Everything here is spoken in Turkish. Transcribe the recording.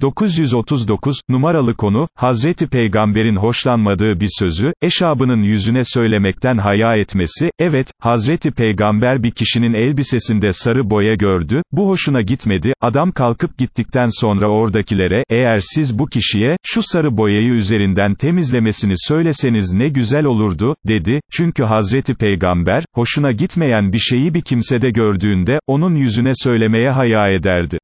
939, numaralı konu, Hazreti Peygamber'in hoşlanmadığı bir sözü, eşabının yüzüne söylemekten haya etmesi, evet, Hazreti Peygamber bir kişinin elbisesinde sarı boya gördü, bu hoşuna gitmedi, adam kalkıp gittikten sonra oradakilere, eğer siz bu kişiye, şu sarı boyayı üzerinden temizlemesini söyleseniz ne güzel olurdu, dedi, çünkü Hazreti Peygamber, hoşuna gitmeyen bir şeyi bir kimsede gördüğünde, onun yüzüne söylemeye haya ederdi.